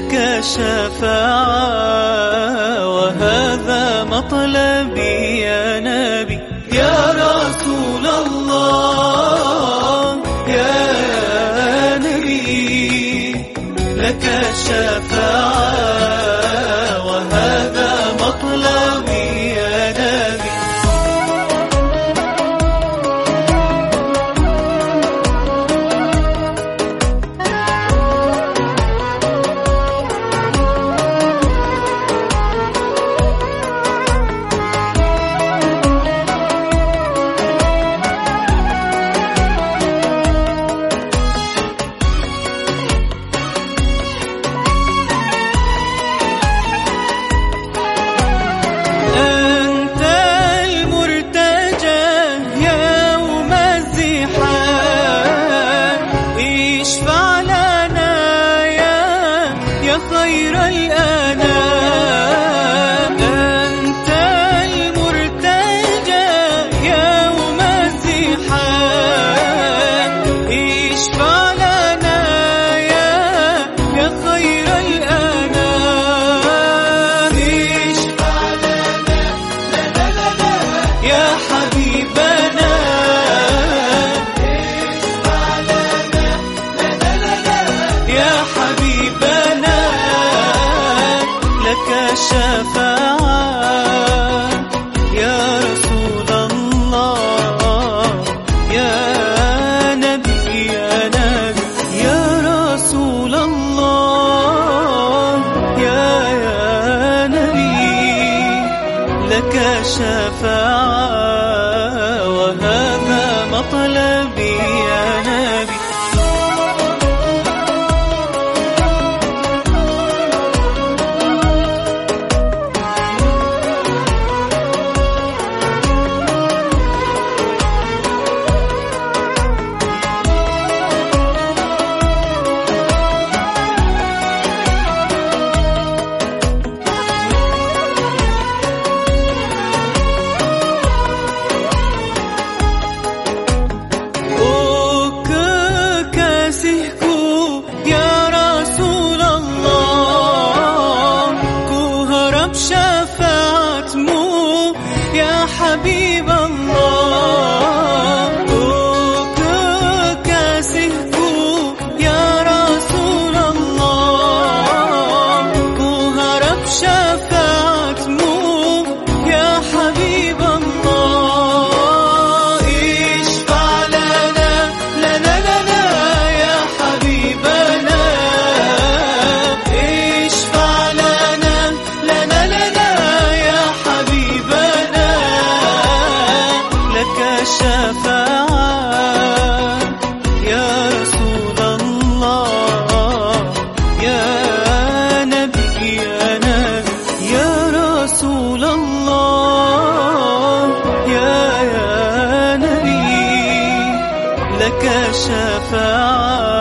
لك شفاعة وهذا مطلبي يا نبي. يا رسول الله يا نبي لك شفاعة. خير الأنام. أنت المرتجى يوم الزحام. اشفع لنا يا يا خير الأنام؟ اشفع يا حبيبنا؟ يا حبيبنا؟ لك شفاعة يا رسول الله يا نبي يا نبي يا رسول الله يا يا نبي لك شفاعة. viva. لك شفاعة يا رسول الله يا نبي يا نبي يا رسول الله يا نبي لك شفاعة.